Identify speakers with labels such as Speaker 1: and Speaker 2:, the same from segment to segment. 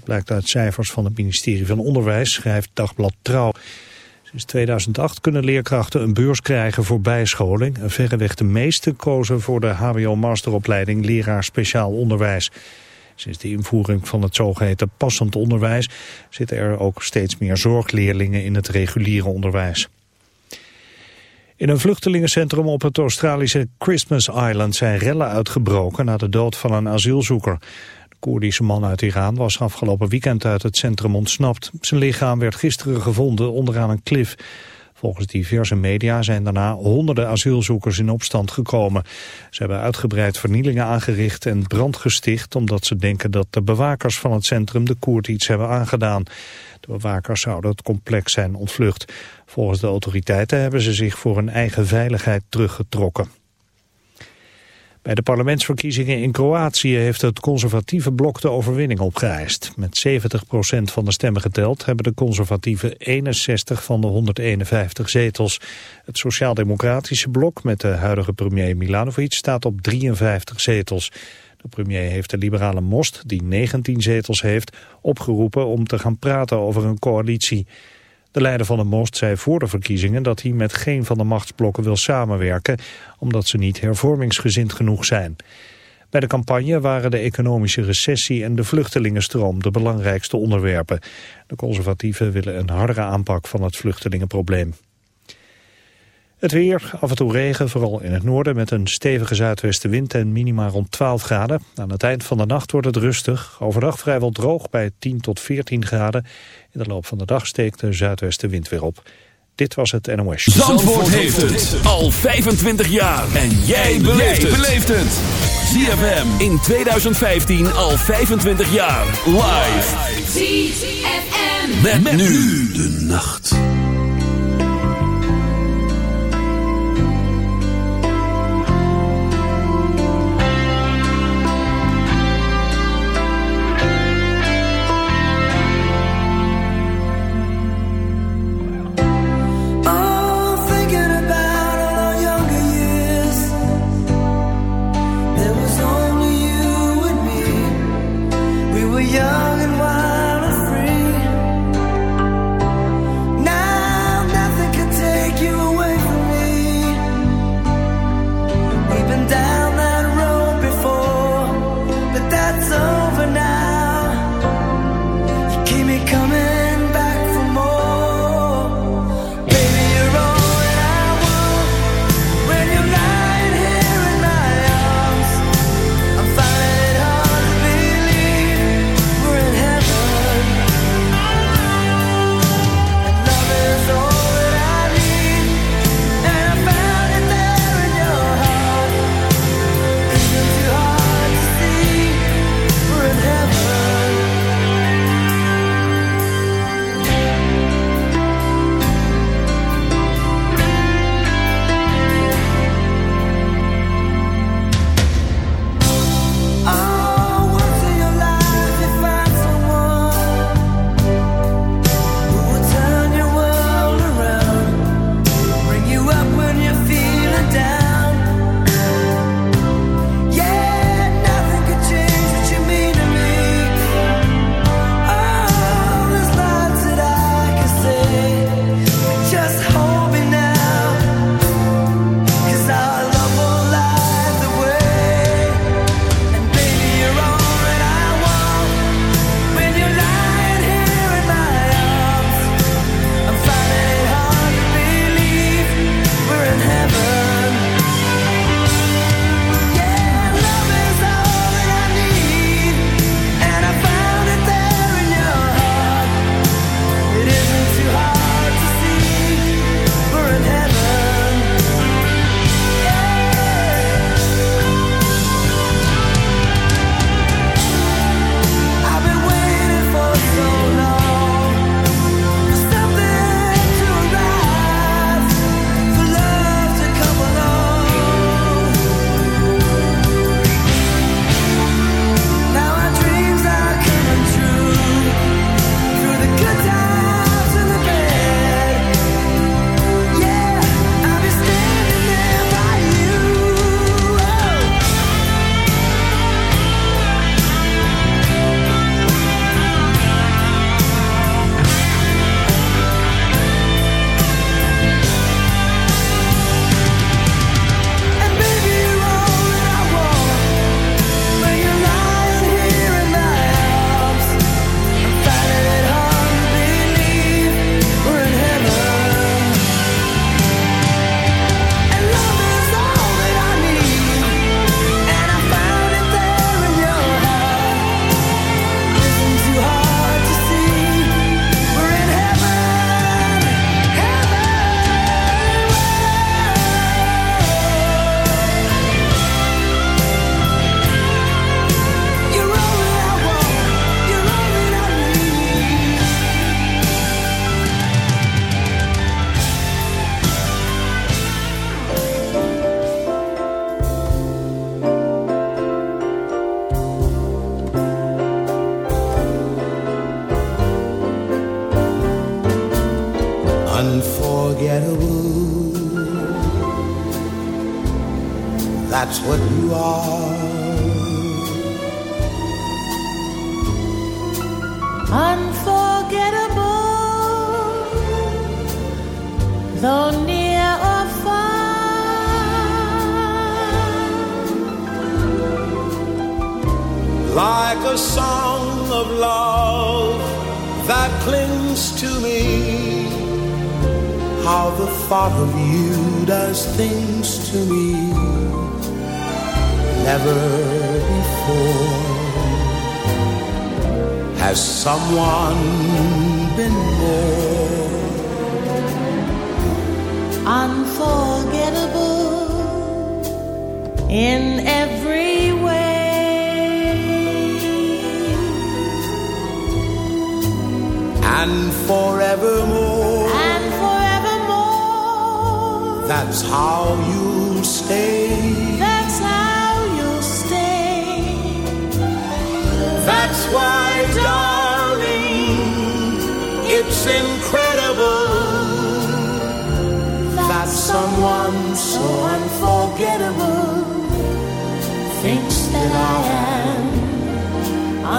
Speaker 1: Dat blijkt uit cijfers van het ministerie van Onderwijs, schrijft Dagblad Trouw. Sinds 2008 kunnen leerkrachten een beurs krijgen voor bijscholing. Verreweg de meeste kozen voor de hbo-masteropleiding leraar speciaal onderwijs. Sinds de invoering van het zogeheten passend onderwijs zitten er ook steeds meer zorgleerlingen in het reguliere onderwijs. In een vluchtelingencentrum op het Australische Christmas Island zijn rellen uitgebroken na de dood van een asielzoeker. Koerdische man uit Iran was afgelopen weekend uit het centrum ontsnapt. Zijn lichaam werd gisteren gevonden onderaan een klif. Volgens diverse media zijn daarna honderden asielzoekers in opstand gekomen. Ze hebben uitgebreid vernielingen aangericht en brand gesticht... omdat ze denken dat de bewakers van het centrum de Koerd iets hebben aangedaan. De bewakers zouden het complex zijn ontvlucht. Volgens de autoriteiten hebben ze zich voor hun eigen veiligheid teruggetrokken. Bij de parlementsverkiezingen in Kroatië heeft het conservatieve blok de overwinning opgeëist. Met 70% van de stemmen geteld hebben de conservatieven 61 van de 151 zetels. Het sociaal-democratische blok met de huidige premier Milanovic staat op 53 zetels. De premier heeft de liberale Most, die 19 zetels heeft, opgeroepen om te gaan praten over een coalitie. De leider van de Most zei voor de verkiezingen dat hij met geen van de machtsblokken wil samenwerken, omdat ze niet hervormingsgezind genoeg zijn. Bij de campagne waren de economische recessie en de vluchtelingenstroom de belangrijkste onderwerpen. De conservatieven willen een hardere aanpak van het vluchtelingenprobleem. Het weer, af en toe regen, vooral in het noorden met een stevige zuidwestenwind en minima rond 12 graden. Aan het eind van de nacht wordt het rustig. Overdag vrijwel droog bij 10 tot 14 graden. In de loop van de dag steekt de zuidwestenwind weer op. Dit was het NOS.
Speaker 2: Zandvoort, Zandvoort heeft het al 25 jaar. En jij beleeft het. ZFM in 2015 al 25 jaar. Live. ZFM. met nu de nacht.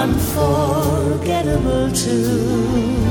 Speaker 3: Unforgettable
Speaker 4: too.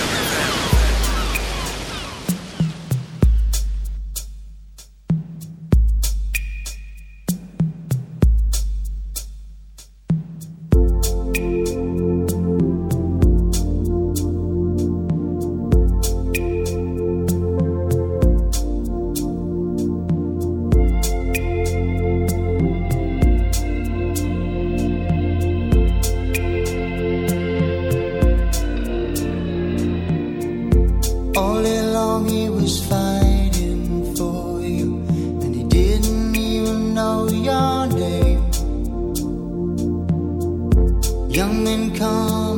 Speaker 5: All day
Speaker 6: long he was fighting for you, and he didn't even know your name. Young men come.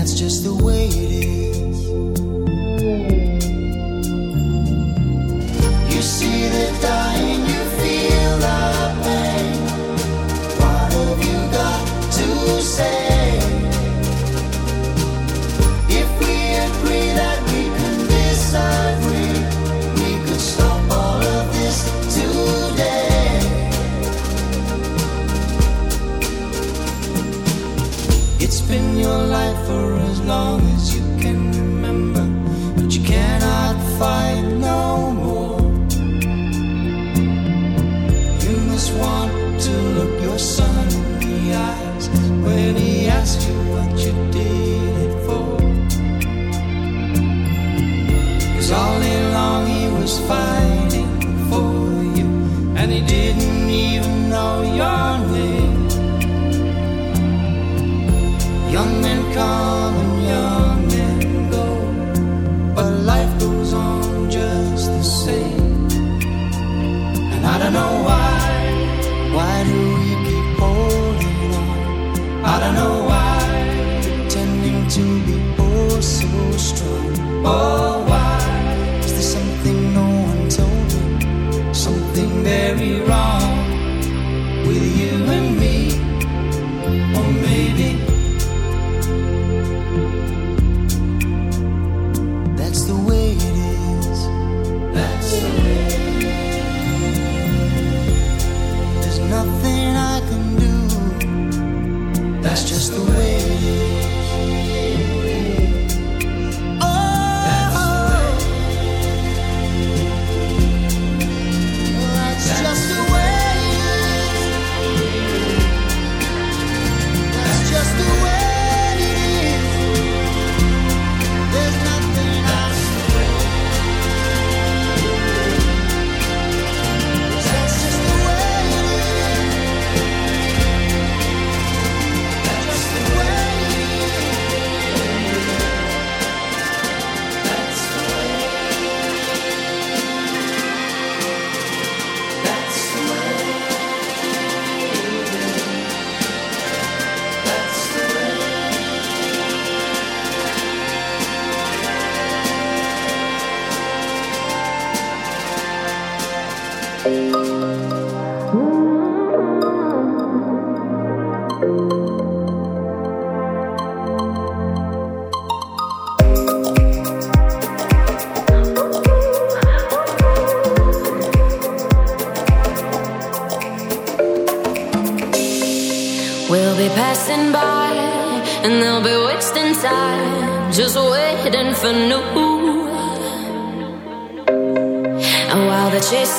Speaker 6: That's just the way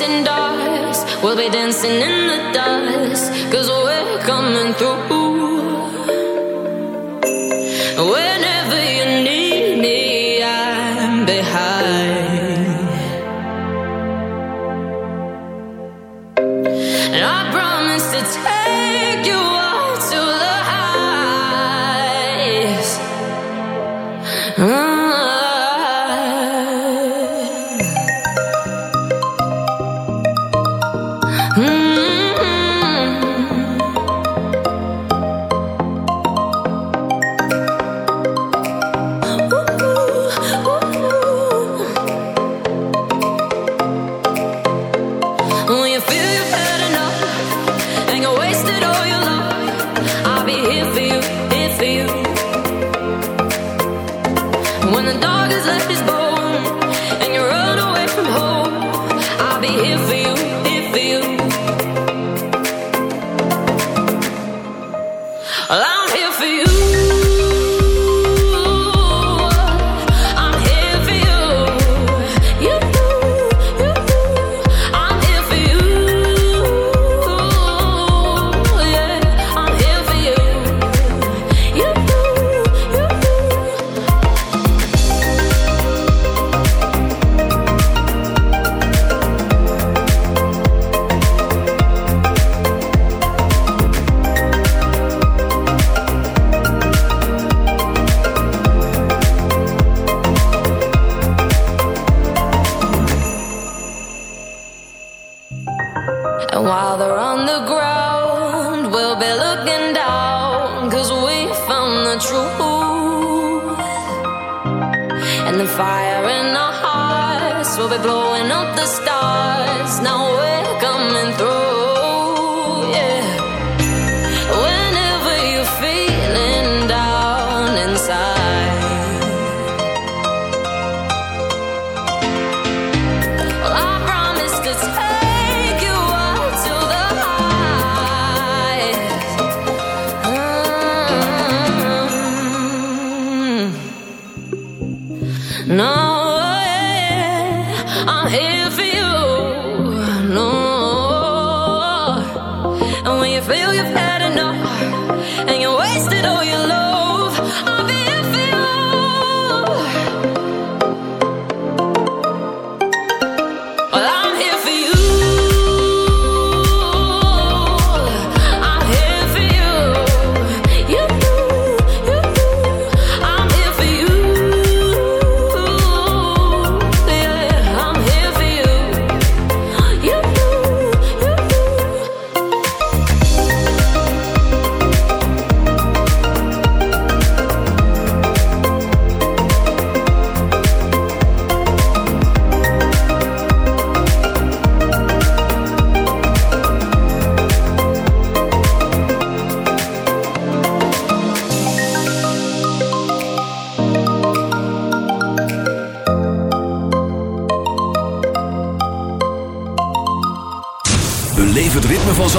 Speaker 6: while dogs, we'll be dancing in the dust
Speaker 7: and when you feel you've had enough and you wasted all your love.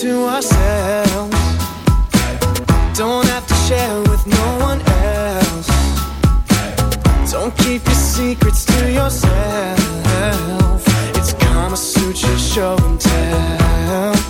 Speaker 8: to ourselves. Don't have to share with no one else. Don't keep your secrets to yourself. It's Kama Sutra show and tell.